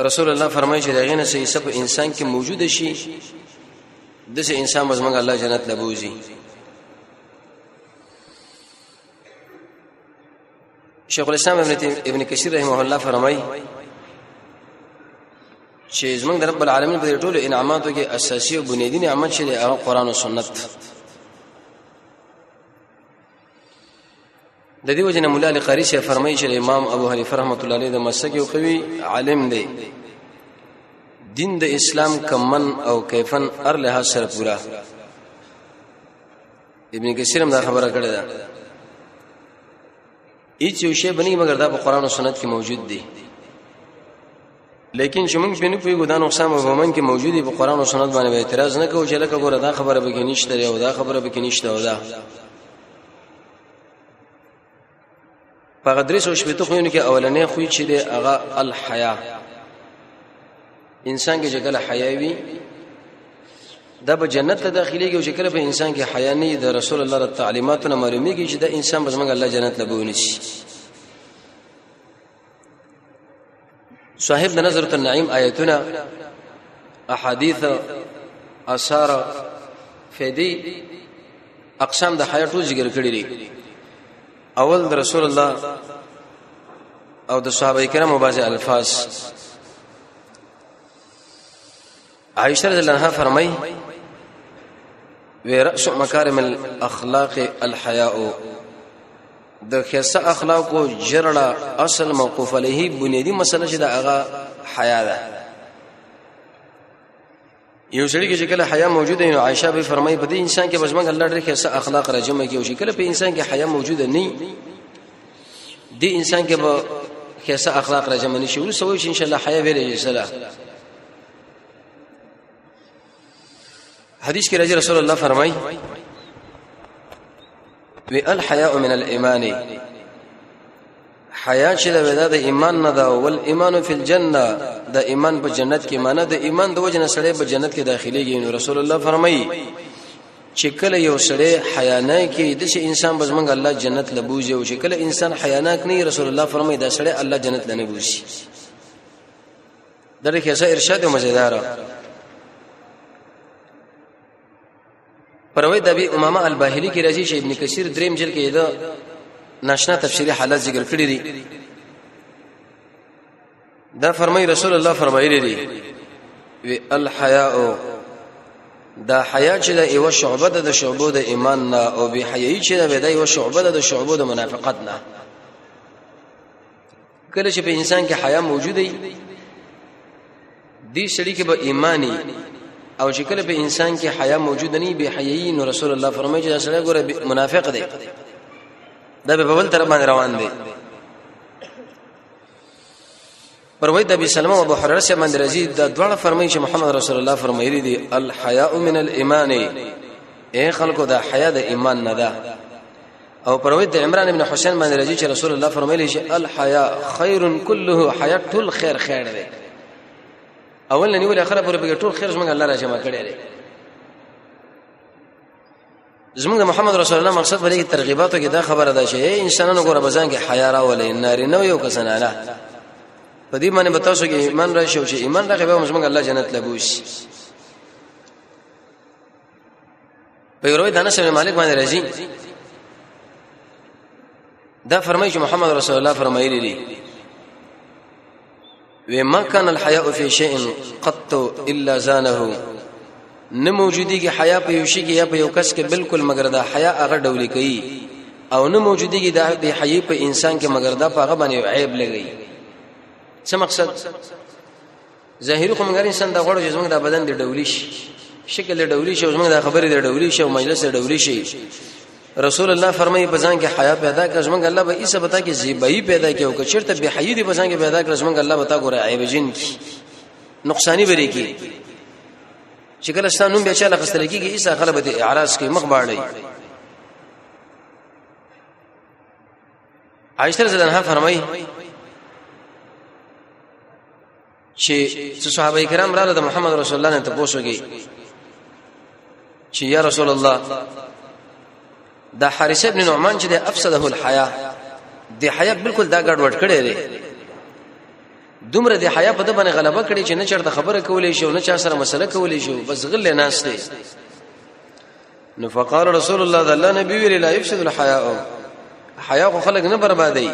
رسول الله فرمایي چې دغه نه سي سب انسان کې موجود شي دسه انسان مزمنګ الله جنت لبوزي شیخ الاسلام ابن ابن کثیر رحمه الله فرمایي چې زمنګ رب العالمین په ټولو انعاماتو کې اساسي او بنیادی نعمت چې هغه قران او سنت د دې وجنه مولا لقاری شه فرمایي چې امام ابو حنیفه رحمۃ اللہ علیہ د مسلک یو قوي عالم دی دین د اسلام کمن او کیفن ار له سره پورا ابن کثیر هم دا خبره کړې ده هیڅ یو شی بنی مګر دا په قران او سنت کې موجود دی لیکن چې موږ بنو پیګو دا نقصان عموما کې موجودي په قران او سنت باندې اعتراض نه کوو چې لکه ګوره دا خبره به کې نشته او دا خبره به کې نشته او دا په غدرس او شپته خوونه کې اولنې خو چې دی هغه الحیا انسان کې جګل حیا وي دا به جنت ته داخليږي او چې کله په انسان کې حیا نه د رسول الله تعالی تعلیماتو نه معلومیږي چې دا انسان بزمنګ الله جنت لبونی شي صاحب د نظرت النعیم آیتونه احادیث اثار فیدی اقسام د حیا ټول ذکر کړی دي اول د رسول الله او د صحابه کرامو بعضی الفاظ عائشه رضی الله عنها فرمایي وی رأس مکارم الاخلاق الحیاء د خیسه اخلاق او جرړه اصل موقوف علیه بنیادی مسله چې دا هغه حیا ده یو سړي کې چې کله حیا موجوده نو عائشه به فرمایي په دې انسان کې بس موږ الله ډېر خیسه اخلاق راجمه کې او چې کله په انسان کې حیا موجوده نه دی انسان کې به خیسه اخلاق راجمه نشي ورسوي ان شاء الله حیا ویلې سلام حدیث کې راځي رسول الله فرمایي وی الحیاء من الايمان حیا چې دا د ایمان نه دا ول ایمان فی الجنه د ایمان په جنت کې معنی د ایمان د وجنه سره په جنت کې داخليږي نو رسول الله فرمایي چې کله یو سړی حیا نه کې د شي انسان بس منګ الله جنت لبوزي او چې کله انسان حیا نه کوي رسول الله فرمایي دا سړی الله جنت لنه بوزي دغه کې څه ارشاد مزیدار پروي د ابي امامه الباهلي کې راځي چې ابن کثیر دریم جلد کې دا ناشنا تفسیری حالات ذکر کړی دي دا فرمای رسول الله فرمایلی دي وی الحیاء دا حیا چې د ایو شعبه د شعبو د ایمان نه او به حیاي چې د ایو شعبه د شعبو د منافقت نه کله چې په انسان کې حیا موجود دی دې سړي کې به ایمانی او چې کله په انسان کې حیا موجود نه به حیاي نو رسول الله فرمایي چې سړی ګوره منافق دی دا به بل تر باندې روان دی پر وای د ابي سلمہ او ابو هرره سره باندې راځي دا دواړه فرمایي چې محمد رسول الله فرمایلی دی الحیاء من الايمان اے خلکو دا حیا د ایمان نه ده او پروي د عمران ابن حسین باندې راځي چې رسول الله فرمایلی چې الحیا خیر كله حیا ټول خیر خیر دی اول نه نیول اخره پورې به ټول خیر زمونږ الله را جمع کړی دی زمونږ د محمد رسول الله مقصد په دې ترغیباتو کې دا خبره ده چې انسانانو ګوره بزان کې حیا راولې ناری نو یو کسان اله په دې باندې به تاسو کې ایمان راشي او چې ایمان راغی به موږ الله جنت لبوش په یو روایت انس بن مالک باندې راځي دا فرمایي چې محمد رسول الله فرمایلی دی و ما كان الحياء في شيء قط الا زانه نه موجودی کې حیا په یو شي کې یا په یو کس کې بالکل مگر دا حیا هغه ډول کوي او نه موجودی کې دا به حیا په انسان کې مگر دا په هغه باندې عیب لګي څه مقصد ظاهري خو موږ انسان د غړو جسمه د بدن د ډولي شي شکل د ډولي شي موږ د خبرې د ډولي شي او مجلس د ډولي شي رسول الله فرمایي په ځان کې حیا پیدا کړ زمونږ الله به ایسه بتا کې زیبایی پیدا کړي او که چیرته به حیی دی په ځان کې پیدا کړ زمونږ الله بتا ګوره عیب جن کی نقصانی بری کی چې کله ستانو به چاله خستل کیږي ایسه غلبه اعراض کې مخ باړی عائشہ رضی الله عنها فرمایي چې صحابه کرام رااله د محمد رسول الله نه ته پوښتنه چې یا رسول الله دا حارث ابن نعمان چې د افسده الحیا د حیا بالکل دا ګډ وډ کړي لري دومره د حیا په د باندې غلبه کړي چې نه چرته خبره کولې شو نه چا سره مسله کولې شو بس غل نه ناشته نو فقال رسول الله صلی الله نبی ویل لا يفسد الحياء حیا خو خلق نه بربادي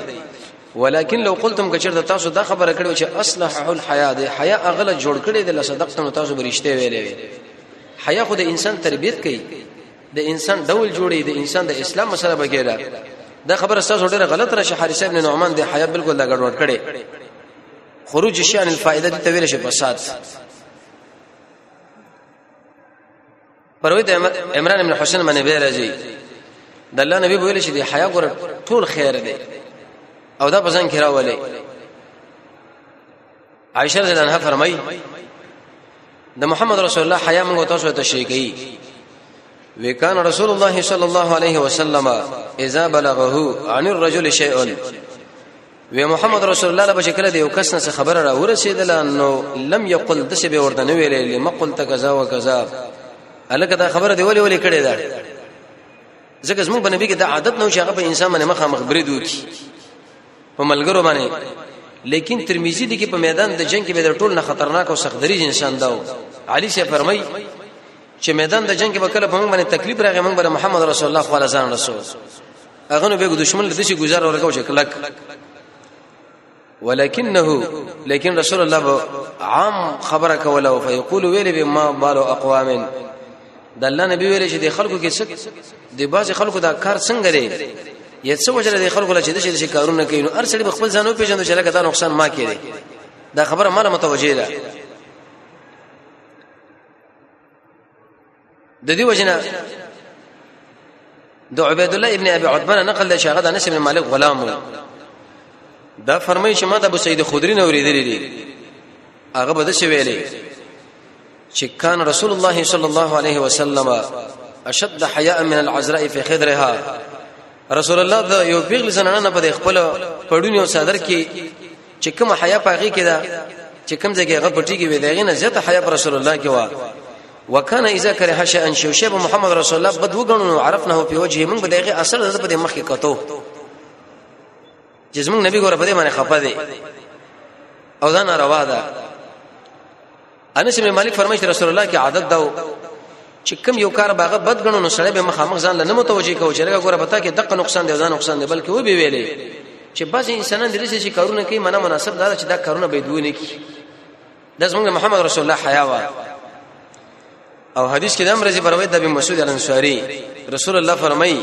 ولكن لو قلتم کچرته تاسو دا خبره کړو چې اصلح الحياء دی حیا اغله جوړ کړي د صدقتم تاسو برشته ویلې حیا خو د انسان تربيت کوي د انسان ډول جوړي د انسان د اسلام مسله بګیره دا خبره تاسو ډیره غلط را شي حارث ابن نعمان د حیا بالکل دا ګډوډ کړي خروج شان الفائده دي تویل شي فساد پروي د عمران ابن حسین باندې به راځي د الله نبی ویل شي د حیا ګور ټول خیر دی او دا بزن کې راولې عائشہ رضی الله عنها فرمایي د محمد رسول الله حیا موږ تاسو ته شي کوي وکان رسول الله صلی الله علیه وسلم اذا بلغه عن الرجل شیء وی محمد رسول الله به شکل دی او کس نه خبر را ورسېدل نو لم یقل دسه به ورته نه ویلې لم قل تکذا وکذا الکه دا خبره دی ولی ولی کړی دا ځکه زموږ بنبی کې دا عادت نه شي هغه په انسان باندې مخه مخ برید وکي په ملګرو باندې لیکن ترمذی دی کې په میدان د جنگ کې به ټول نه خطرناک او سختدریج انسان دا و علی شه فرمای چې میدان د جنگ کې به کله په موږ باندې تکلیف راغی موږ به محمد رسول الله صلی الله علیه وسلم رسول هغه نو به دشمن لته شي گزار ورکاو شي کلک ولكنه لكن رسول الله عام خبره کوله او فیقول ویل به ما بال اقوام د الله نبی ویل چې د خلکو کې څه د باز خلکو دا کار څنګه دی یا څه وجره د خلکو لا چې د شي کارونه کوي نو ارسل به خپل ځانو پیژنو چې لکه دا نقصان ما کړي دا خبره مال متوجه ده د دې وجنه د عبید الله ابن ابي عتبه نقل د شاغد انس ابن مالک غلام دا فرمایي چې ما د ابو سعید خدری نه اوریدلې دي هغه بده څه ویلې چې کان رسول الله صلی الله علیه وسلم اشد حیاء من العذراء فی خدرها رسول الله د یو پیغلی زنانه په خپل پړونی او صدر کې چې کوم حیا پاغي کې دا چې کوم ځای کې هغه پټي کې وي دا غي نه زیاته حیا پر رسول الله کې وا وکانه اذا کرها شيئا شو شیب محمد رسول الله بد وګڼو عرفنه په وجه موږ به دغه اثر د په مخ کې کتو جسم نبی ګور په دې باندې خپه دي او دا ناروا ده انس بن مالک فرمایي رسول الله کې عادت دا چې کم یو کار باغه بد غنو نو سړی به مخامخ ځان لنه متوجي کوي چې لګه ګوره پتا کې دغه نقصان دی ځان نقصان دی بلکې و به ویلې چې بعض انسانان د لسې کارونه کوي منه مناسب دا چې دا کارونه به دوی نه کوي د زمونږ محمد رسول الله حیا وا او حدیث کې د امر زی پروي د ابي مسعود الانصاري رسول الله فرمایي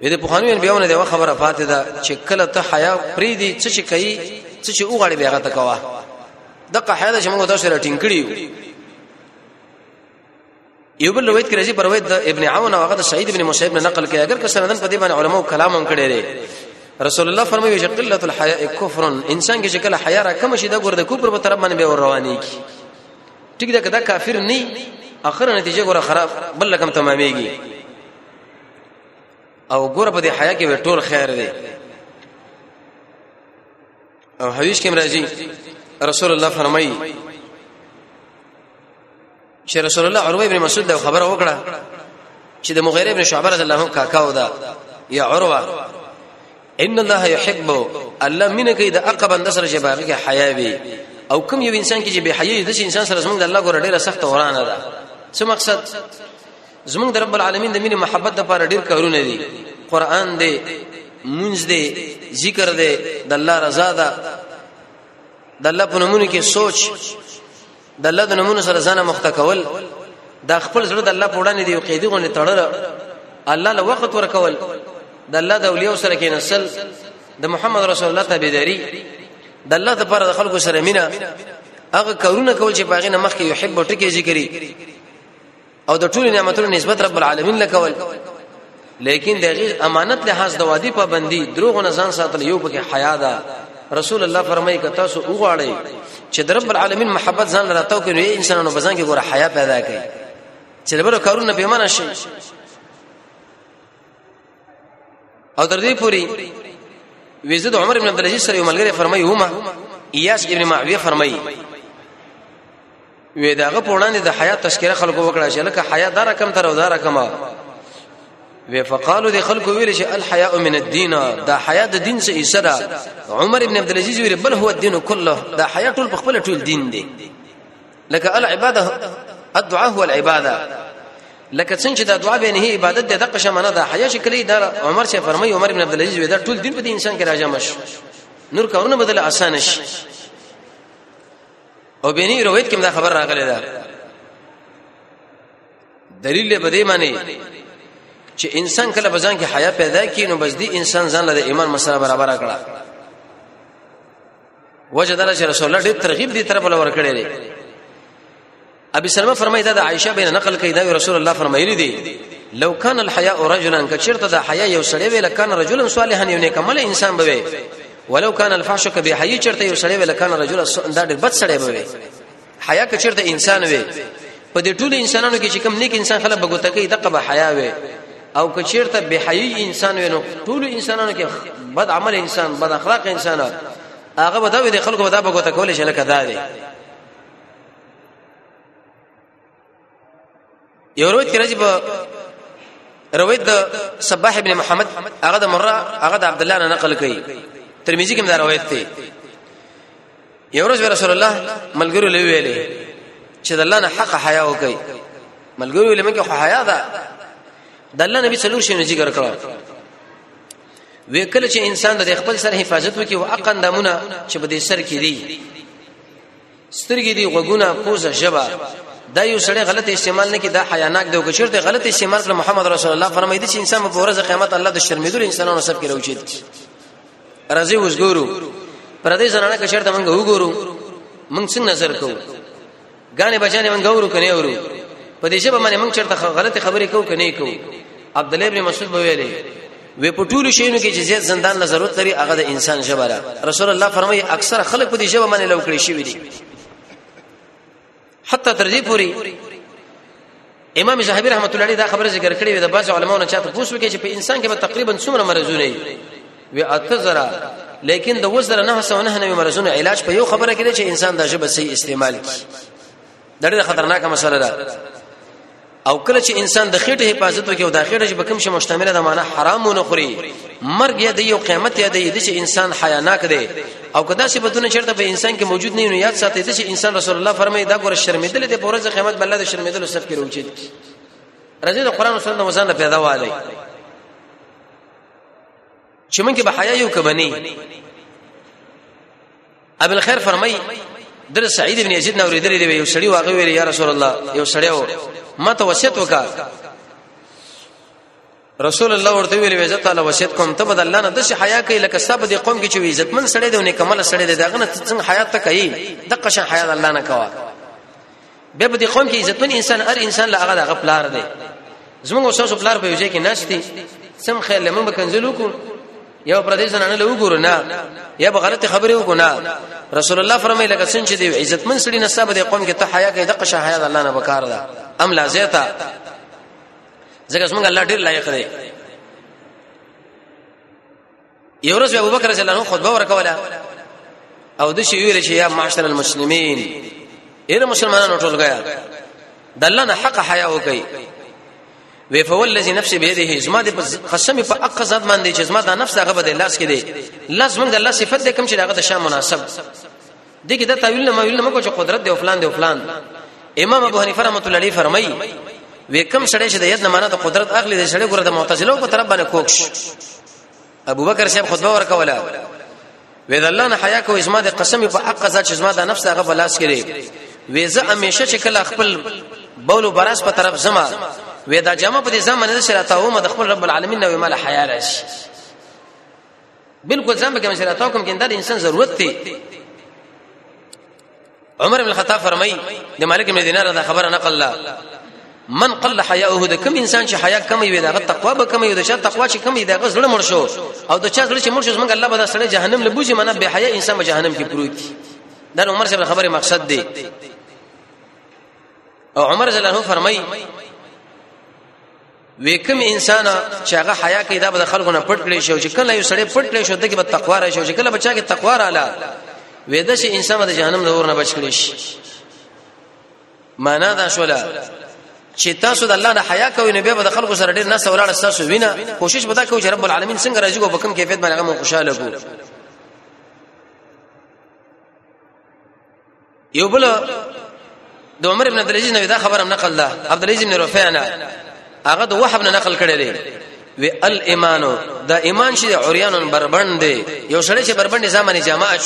وې د پخوانو انبیاونه دی خبره پاتې ده چې کله ته حیا پری دی څه چې کوي څه چې وغړي بیا غته کوا دغه حیا چې موږ تاسو راټینګ کړیو یو بل روایت کې راځي پر روایت د ابن عون او هغه د سعید ابن مسیب نه نقل کړي اگر که سندن په دې باندې علماو کلام هم کړي لري رسول الله فرمایي چې قله الحیاء کفر انسان کې چې کله حیا را کم شي دا ګور د کفر په طرف باندې به ور رواني کی ټیک دا کدا کافر نه اخر نتیجه ګور خراب بل لکم تمامېږي او ګور په دې حیا کې ټول خیر دی او حدیث کې راځي رسول الله فرمایي چې رسول الله عروه ابن مسعود دا خبره وکړه چې د مغیره ابن شعبه رضی الله عنه کاکا و دا یا عروه ان الله يحب الله منه کې د عقب اند سره چې باغ کې حیا وي او کوم یو انسان کې چې به حیا د انسان سره زمونږ الله ګور ډیره سخت ورانه ده څه مقصد زمونږ د رب العالمین د مینې محبت د لپاره ډیر کارونه دي قران دی منځ دی ذکر دی د الله رضا ده د الله په نمونه کې سوچ د الله د نمونه سره ځان مخته کول د خپل زړه د الله په وړاندې دی قیدی غونې تړل الله له وخت ورکول د الله د اولیاء سره کې نسل د محمد رسول الله تابعداري د الله لپاره د خلکو سره مینا هغه کارونه کول چې باغې نه مخکې یحب ټکی ذکرې او د ټول نعمتونو نسبت رب العالمین لکول لیکن دغه امانت له حاصل دوادی پابندی دروغ نه ځان ساتل یو پکې حیا ده رسول الله فرمایي که تاسو وغواړئ چې د رب العالمین محبت ځان راتاو کې نو انسانانو بزن کې ګوره حیا پیدا کړي چې د بل کارونه به منه شي او تر دې پوری وزید عمر ابن عبد العزيز سره ملګری فرمایي هما ایاس ابن معاویه فرمایي وې داغه په وړاندې د حیا تذکرہ خلکو وکړه چې لکه حیا دار کم تر او دار کما وې فقالو د خلکو ویل چې الحیاء من الدین دا حیا د دین څخه حصہ ده عمر ابن عبد العزيز ویل بل هو الدین كله دا حیا ټول په خپل ټول دین دی لکه العباده الدعاء هو العباده لکه څنګه چې دا دعا به نه عبادت ده دغه شمنه ده حیا شکلی دا عمر شه فرمای عمر ابن عبد العزيز ودا ټول دین په دې انسان کې راځم شو نور کارونه بدل اسانه شي او بینی روایت کې دا خبر راغلی ده دلیل به دې معنی چې انسان کله بزان کې حیا پیدا کړي نو بس دې انسان ځان له ایمان مسله برابر کړه وجه دار چې رسول الله ډېر ترغیب دي طرف لور کړی دی ابي سلمہ فرمایي دا د عائشه بین نقل کوي دا رسول الله فرمایلی دی لو کان الحیاء رجلا کچرته د حیا یو سړی ویل کان رجلا صالحا یو نیک عمل انسان به ولو کان الفحش کبه حی چرته یو سړی ویل کان رجلا دا ډېر بد سړی به حیا که چیرته انسان وي په دې ټول انسانانو کې چې کوم نیک انسان خلک بغوته کوي دغه به حیا وي او که چیرته به حیی انسان وي نو ټول انسانانو کې بد عمل انسان بد اخلاق انسان هغه به دا وي د خلکو به دا بغوته کول شي لکه دا دی یو روایت کې راځي په روایت د صباح ابن محمد هغه د مره هغه د عبد الله نه نقل کړي ترمذی کې دا روایت دی یو ورځ رسول الله ملګرو له ویلې چې د الله نه حق حیا وکړي ملګرو له منکه حیا ده د الله نبی څلور شنو ذکر کړو وکړه چې انسان د خپل سر حفاظت وکړي او اقندامونه چې په دې سر کې دي سترګې دي غوګونه پوزه ژبه دا یو سړی غلط استعمال نه کی دا حیاناک دی او که چیرته غلط استعمال کړ محمد رسول الله فرمایي دي چې انسان په ورځ قیامت الله د شرمېدل انسانانو سب کې راوچي راځي اوس ګورو پر دې زنانه که چیرته موږ وګورو موږ څنګه نظر کوو غانې بچانې موږ ورو کنه ورو په دې شپه باندې موږ چرته غلط خبرې کوو کنه کوو عبد الله ابن مسعود ویلې وې په ټولو شینو کې چې زیات زندان له ضرورت لري هغه د انسان ژبه ده رسول الله فرمایي اکثر خلک په دې ژبه باندې لو کړی شوی دي حتی تر دې پوري امام زاهبی رحمت الله علیه دا خبره ذکر کړې وي د بعض علماونو چاته پوښتنه کوي چې په انسان کې به تقریبا څومره مرزونه وي وی اته زره لیکن د وزره نه سو نه نوې مرزونه علاج په یو خبره کې چې انسان د ژبه صحیح استعمال کړي دا ډېره خطرناکه مسله ده او کله چې انسان د خېټه حفاظت وکړي او د خېټه چې بکم شي مشتمله ده معنا حرام نه خوري مرګ یا د یو قیامت یا د دې چې انسان حیا ناک دی او کدا چې بدون چرته په انسان کې موجود نه نو یاد ساتي چې انسان رسول الله فرمایي دا ګور شرمېدل دی په ورځ قیامت بل د شرمېدل سب کې روچي راځي د قران او سنت وزن پیدا والی چې مونږ به حیا یو کبني ابو الخير فرمای در سعید ابن یزید نو ریدلې یو سړی واغوي ویل یا رسول الله یو سړی و ما ته وصیت وکړه رسول الله ورته ویل وی عزت الله وصیت کوم ته بد الله نه د شي حیا کوي لکه سب د قوم کې چې عزت من سړی دی نه کمل سړی دی داغه نه څنګه حیات ته کوي د قشن حیا الله نه کوا به په دې قوم کې عزتمن انسان هر انسان لا هغه دغه پلار دی زموږ اوسه سو پلار په یوځای کې نشتی سم خیر لمه بکنزلو کو یو پردیس نه له وګورو نه یا به غلط خبره وکړو نه رسول الله فرمایي لکه څنګه چې دی عزتمن سړي نه صاحب د قوم کې ته حیا کې دغه شه حیا الله نه وکړ دا ام لا زیتا ځکه څنګه الله ډیر لایق دی یو ورځ ابو بکر رضی الله عنه خطبه ورکوله او د شی ویل چې یا معاشر المسلمین اے مسلمانانو ټول غیا د الله نه حق حیا وکي وی فوالذي نفس بيده زما د قسم په اق ذات باندې چې زما د نفس هغه بده لاس کې دی لازم د الله صفت دې کوم چې هغه د شان مناسب دغه د تعویل نه مویل نه کو چې قدرت دی او فلان دی او فلان امام ابو حنیفه رحمۃ اللہ علیہ فرمایي وکم سړی چې د ید نه معنا د قدرت اخلي د سړی ګره د معتزله په طرف باندې کوکش ابو بکر صاحب خطبه ورکوله وې د الله نه حیا کو اسما د قسم په حق ذات چې زما د نفس هغه بلاس کړي وې زه همیشه چې کله خپل بولو براس په طرف زما وې دا جامه په دې ځمانه سره تاومه د خپل رب العالمین نو مال حیا راشي بالکل ځم به کوم چې راته کوم کیندا د انسان ضرورت دی عمر بن الخطاب فرمای د مالک بن دینار دا خبره نقل لا من قل حیاءه د کوم انسان چې حیا کم وي دا تقوا به کم وي دا چې تقوا چې کم وي دا غزړه مړ شو او دا چې غزړه چې مړ شو څنګه الله به دا سره جهنم لبوزي منه به حیا انسان به جهنم کې پروت دي دا عمر صاحب خبره مقصد دی او عمر جل الله فرمای وکم انسان چې هغه حیا کې دا به خلکو نه پټ کړي شو چې کله یو سړی پټ کړي شو دغه به تقوا راشي چې کله بچا کې تقوا رااله وېدا چې انسان د جهنم د اور نه بچ کړي شي معنا دا شولا چې تاسو د الله نه حیا کوئ نو به د خلکو سره ډېر نه سوراله تاسو وینا کوشش ودا کوئ چې رب العالمین څنګه راځي کو په کوم کیفیت باندې هغه خوشاله کو یو بل د عمر ابن عبد العزيز نه دا خبره نقل ده عبد العزيز ابن رفيع نه هغه د وحب نه نقل کړي دي وی الايمان دا ایمان شي عريان بربند دی یو سړی چې بربند زمانه جماعت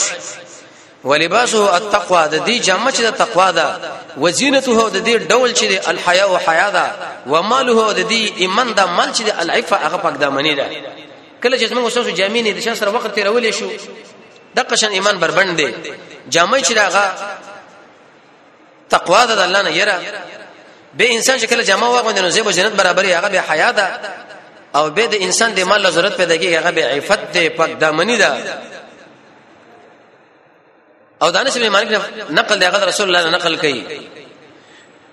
ولباسه التقوا د دې جامه چې د تقوا ده وزینته د دې ډول چې د الحیا او حیا ده و ماله د دې ایمان ده مال چې د العفه هغه پاک دامنې ده کله چې موږ اوسو جامې نه د شاسره وخت تیرولې شو د قشن ایمان بربند دی جامع چې داغه تقوا د الله نه یره به انسان چې کله جامع واغوند نو زیب جنت برابرې هغه به حیا ده او به د انسان د مال ضرورت پیدا کیږي هغه به عفت ده پاک دامنی ده او دانش بن مالک نقل دی هغه رسول الله نقل کوي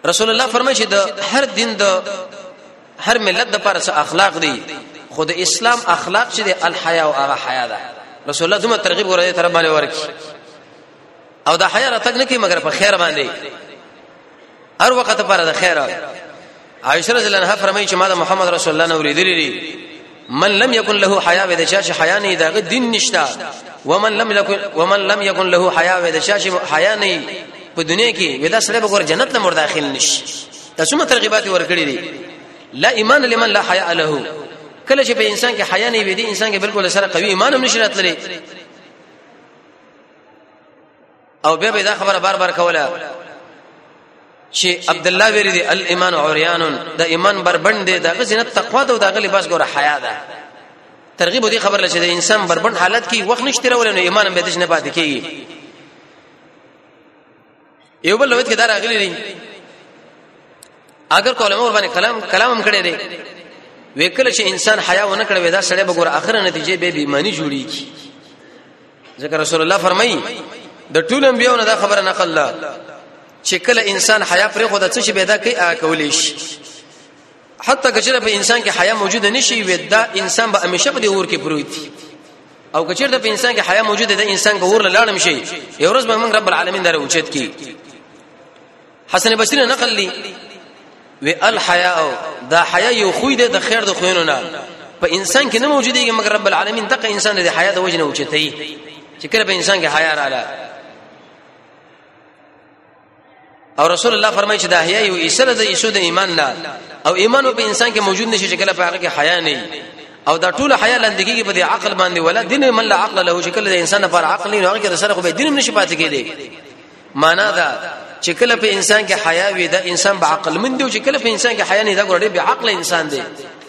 رسول الله فرمایي چې د هر دین د هر ملت د پاره اخلاق دي خو د اسلام اخلاق چې د الحیا او هغه حیا ده رسول الله دومره ترغیب ورته تر باندې ورکی او دا حیا راتګ نه کی مګر په خیر باندې هر وخت پر د خیر عائشہ رضی الله عنها فرمایي چې ما د محمد رسول الله نو لیدلې من لم يكن له حياء ودا چې حیا نه دا دین نشتا ومن لم يكن ومن لم يكن له حياء ودا چې حیا نه په دنیا کې ودا سره به جنت نه مر داخل نشي تاسو ترغیبات ورکړي دي لا ایمان لمن لا حیا له کله چې په انسان کې حیا نه وي دي انسان کې بالکل سره قوي ایمان هم نشي راتللی او بیا به دا خبره بار بار کوله چې عبد الله ویری دی الايمان عريان د ایمان بربند دی دغه زینت تقوا ده او دغه لباس ګوره حیا ده ترغیب دی خبر لشه د انسان بربند حالت کې وخت نشته راول نو ایمان به دښنه پاتې کیږي یو بل لوت کې دا راغلی دی اگر کوله مور باندې کلام کلام هم کړی دی وکړه چې انسان حیا ونه کړی ودا سړی به ګوره اخر نتیجه به بیمانی جوړیږي ذکر رسول الله فرمایي د ټول انبیو نه دا خبره نقل ده چې کله انسان حیا پرې خو د څه شي پیدا کوي آ کولې شي حتی کچره په انسان کې حیا موجود نشي ودا انسان به همیشه په دې اور کې پروت او کچره په انسان کې حیا موجود ده انسان به اور لاړم شي یو ورځ به موږ رب العالمین دره اوچت کی حسن بصری نقل لی وی الحیاء دا حیا یو خوې ده د خیر د خوینو نه په انسان کې نه موجودېږي مګر رب العالمین دغه انسان د حیا د وجنه اوچتای چې کله په انسان کې حیا رااله او رسول الله فرمایي چې دا حیا یو ایسره د ایسو د ایمان نه او ایمان په انسان کې موجود نشي چې کله په هغه کې حیا نه او دا ټول حیا لندګي په دې عقل باندې ولا دین من لا عقل له چې کله د انسان لپاره عقل نه هغه کې سره خو به دین نشي پاتې کېږي معنا دا چې کله په انسان کې حیا وي دا انسان به عقل مند او چې کله په انسان کې حیا نه دا ګورډي به عقل انسان دی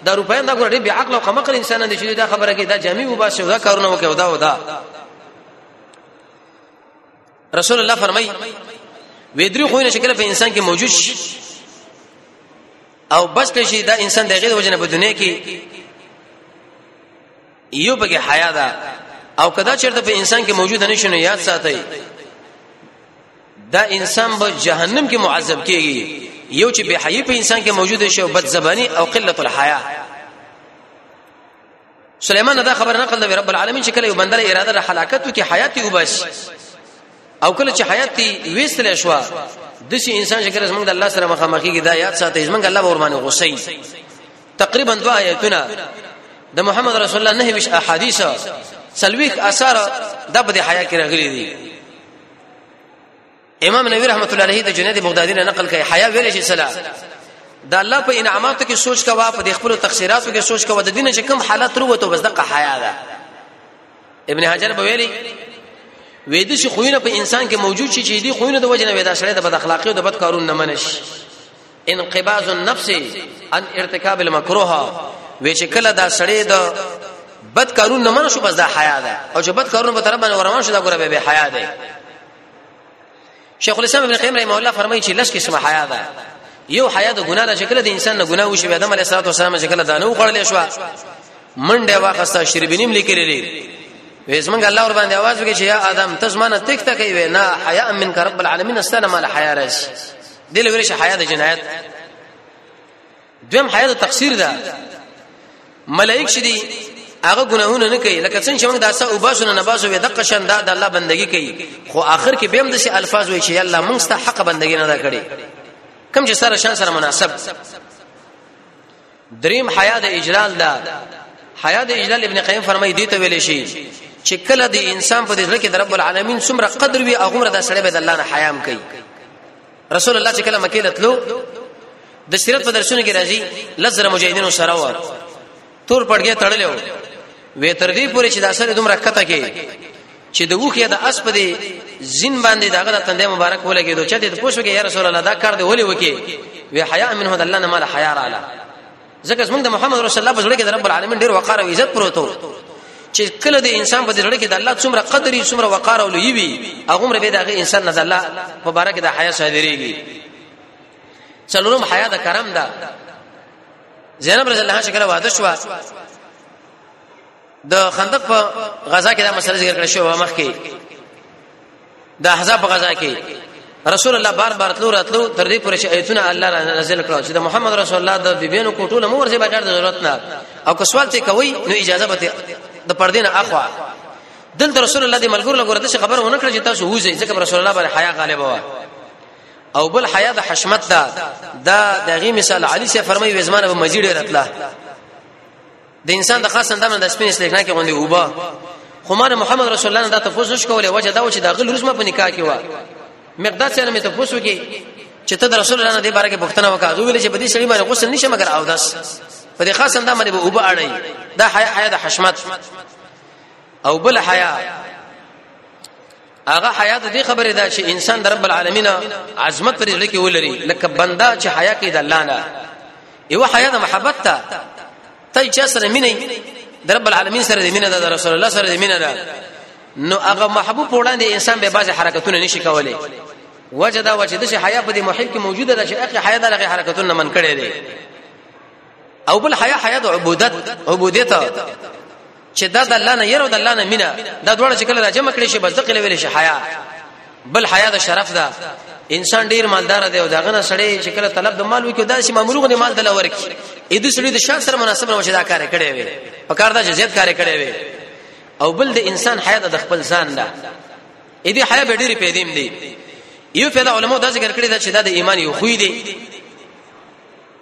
دا روپیا دا ګورډي به عقل او قمقل انسان دی چې دا خبره کې دا جامع وباسي دا کارونه وکړي دا ودا رسول الله فرمای وې درې خوونه شکل په انسان کې موجود شي او بس کړي دا انسان دغه وجنه په دنیا کې یو بګه حیا ده او کدا چرته په انسان کې موجود نه شنو یاد ساتي دا انسان به جهنم کې معذب کیږي یو چې به حیا په انسان کې موجود شي او بد زبانی او قلت الحیا سليمان دا خبر نقل دی رب العالمین چې کله یو بندر اراده را حلاکت وکي حیات وبس او کله چې حیات ویستل شو د شي انسان چې کله زمونږ د الله سره مخامخېږي دا یاد ساتي زمونږ الله به ورمانه غوسي تقریبا دو آیتونه د محمد رسول الله نه ویش احادیث سلویخ اثر د بده حیا کې راغلي دي امام نووي رحمت الله علیه د جنید بغدادي نه نقل کوي حیا ویل شي سلام د الله په انعاماتو کې سوچ کوا په خپل تقصیراتو کې سوچ کوا د دین چې کم حالت وروته بس دغه حیا ده ابن حجر په ویلي وېد شي خوینه په انسان کې موجود شي چې دې خوینه د وجنه وېدا سره د بد اخلاقی او د بد کارون نه منش انقباض النفس ان ارتکاب المکروه وی چې کله دا سړی د بد کارون نه منشو بس دا حیا ده او چې بد کارون په طرف باندې ورمان شو دا ګره به حیا ده شیخ الاسلام ابن قیم رحمه الله فرمایي چې لږ قسمه حیا ده یو حیا د ګناه د شکل د انسان نه ګناه وشي ادم علیه الصلاه والسلام شکل دا نه وخړل شو منډه واخسته شربینیم لیکلی لري وې زمونږ الله ور باندې आवाज وکړي چې یا ادم تاسو مانه تک تک وي نه حیا من رب العالمین استلم علی حیا راشي دله ویل شي حیا د جنایت دویم حیا د تقصیر ده ملائک شدي هغه ګناهونه نه کوي لکه څنګه چې موږ داسه او باسونه نه باسو وي د قشن دا د الله بندگی کوي خو آخر کې بهم د شي الفاظ وي چې الله موږ ست حق بندگی نه دا کړي کم چې سره شان سره مناسب دریم حیا د اجلال دا حیا د اجلال ابن قیم فرمایي دی ته ویل شي چې کله د انسان په ذکر کې د رب العالمین څومره قدر وي هغه د سړی به د الله نه حیام کوي رسول الله چې کله مکه لتلو د سیرت په درسونو کې راځي لزر مجاهدینو سره و تور پړګې تړلې و وې تر دې پورې چې د اثر دومره کته کې چې د وخ یا د اس په دې زین باندې داغه د تندې مبارک ولګي دوی چې ته پوښوږي یا رسول الله دا کار دی ولې وکي وی حیا منه د الله نه مال حیا رااله ځکه څنګه د محمد رسول الله په ځړ کې د رب العالمین ډیر وقار او عزت پروتو چې کله د انسان په ځړ کې د الله څومره قدرې څومره وقار او لوی وي هغه مر به دغه انسان نه الله مبارک د حیا صادريږي څلورم حیا د کرم ده زینب رضی الله عنها شکر واده شو د خندق په غزا کې دا مسله ذکر کړې شو مخ کې د احزاب په غزا کې رسول الله بار بار تلو راتلو تر دې پورې چې ایتونه الله را نازل کړو چې د محمد رسول الله د بیبینو کوټو مو ورسې بچار د ضرورت نه او که سوال ته کوي نو اجازه به د پردې نه اخوا دلته رسول الله د ملګرو لګور د خبر ونه کړ چې تاسو وځي ځکه رسول الله باندې حیا غالب و او بل حیا د حشمت دا دا دغه مثال علی سي فرمایي وزمانه به مزیډه راتله د انسان د خاص اندام د سپین سلیکنا کې غوندي وبا خو مار محمد رسول الله دا تفوس وش کوله وجه دا و چې دا غل روز ما په نکاح کې و مقدار سره مې تفوس وکي چې ته د رسول الله د باره کې پښتنه وکړه ویل چې بدی سړي باندې غسل نشه مګر او داس په دې خاص اندام باندې وبا اړای دا حیا حیا د حشمت او بل حیا هغه حیا د دې خبره ده چې انسان د رب العالمین عظمت پر لکه ولري لکه بندا چې حیا کوي د الله نه یو حیا د محبت ته ته چې سره مینه د رب العالمین سره د مینه د رسول الله سره د مینه ده نو هغه محبوب وړاندې انسان به بعضی حرکتونه نشي کولای وجدا وجدا چې حیا په دې محل کې موجوده ده چې اخی حیا دغه حرکتونه من کړي دي او بل حیا حیا د عبودت عبودیت چې دا د الله نه ير او د الله نه مینا دا دواړه چې کله راجم کړي شي بس د کله ویل شي حیا بل حیا د شرف ده انسان ډیر مالدار دی او داغه نه سړی چې کله طلب د مال وکړي دا چې مامورغه نه مال دلا ورکی اې د سړي د شان سره مناسب نه دا کار کړي وي په کار دا چې زیات کار کړي وي او بل د انسان حیا د خپل ځان ده اې دې حیا به ډیر پیدیم دی یو پیدا علماء دا ذکر کړی دا چې دا د ایمان یو خوې دی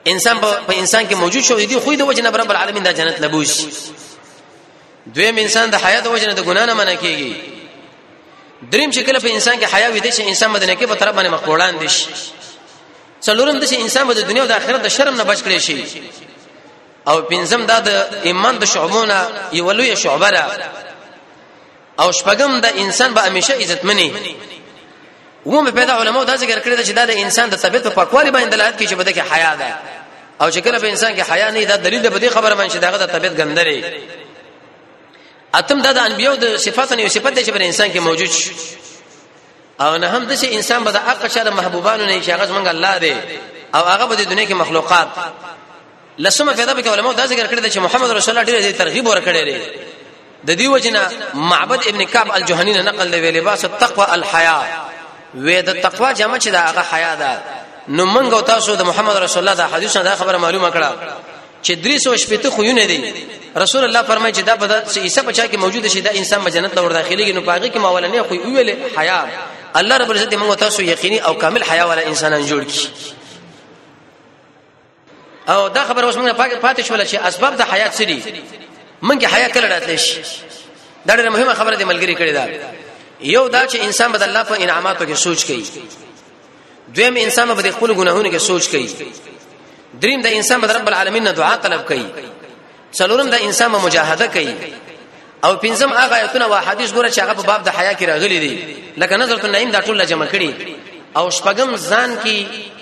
انسان په انسان کې موجود شو دي خو د وجنه رب العالمین د جنت لبوش دویم انسان د حیا د وجنه د ګنا نه منع کیږي دریم چې کله په انسان کې حیا وي د انسان مدنه کې په طرف باندې مقبولان دي څلورم د انسان د دنیا او د آخرت د شرم نه بچ کړي شي او پنځم دا د ایمان د شعبونه یو لوی شعبه ده او شپږم د انسان به همیشه عزتمنې وو مې پیدا علماء دا ذکر کړی چې دا د انسان د طبيعت په پاکوالي باندې دلالت کوي چې بده کې حیا ده او چې کله په انسان کې حیا نه دا دلیل ده په دې خبره باندې چې داغه د طبيعت ګندري اتم دا د انبيو د صفات نه صفات دي چې په انسان کې موجود شي او نه هم د چې انسان به د اقشر محبوبانو نه شي هغه څنګه الله دی او هغه په دې دنیا کې مخلوقات لسمه فائدہ به علماء دا ذکر کړی چې محمد رسول الله ډېر ترغیب ورکړی دی د دې وجنه معبد ابن کعب الجهنی نه نقل دی لباس التقوى الحیا وې د تقوا جمع چې دا هغه حیا ده نو موږ او تاسو د محمد رسول الله د حدیث نه دا خبره معلومه کړه چې 380 خوونه دي رسول الله فرمایي چې دا په عیسی بچا کې موجود شي دا انسان په جنت لور داخليږي نو پاګه کې ماولنې خو ویلې حیا الله رب العزت موږ تاسو یقیني او کامل حیا والا انسانان جوړ کړي او دا خبر اوس موږ پاتې شول چې اسباب د حیات څه دي موږ حیا کله راتلی شي دا ډېره مهمه خبره دی ملګری کړی دا یو دا چې انسان بد الله په انعاماتو کې سوچ کوي دویم انسان به خپل ګناهونو کې سوچ کوي دریم د انسان بد رب العالمین نه دعا طلب کوي څلورم د انسان مجاهده کوي او پنځم هغه آیتونه او حدیث ګوره چې هغه په باب د حیا کې راغلي دي لکه نظر ته نعیم دا ټول جمع کړي او شپږم ځان کې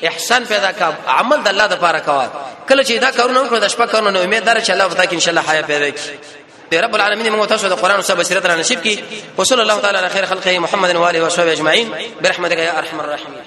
احسان پیدا کا عمل د الله د پاره کوا کله چې دا کارونه وکړو د شپه کارونه امید دار چې الله وتا کې ان شاء الله حیا پیدا کی ته رب العالمین موږ تاسو د قران او سبا سیرت را نصیب کی وصلی الله تعالی علی خیر خلقه محمد و علیه و صحبه اجمعین برحمتک یا ارحم الراحمین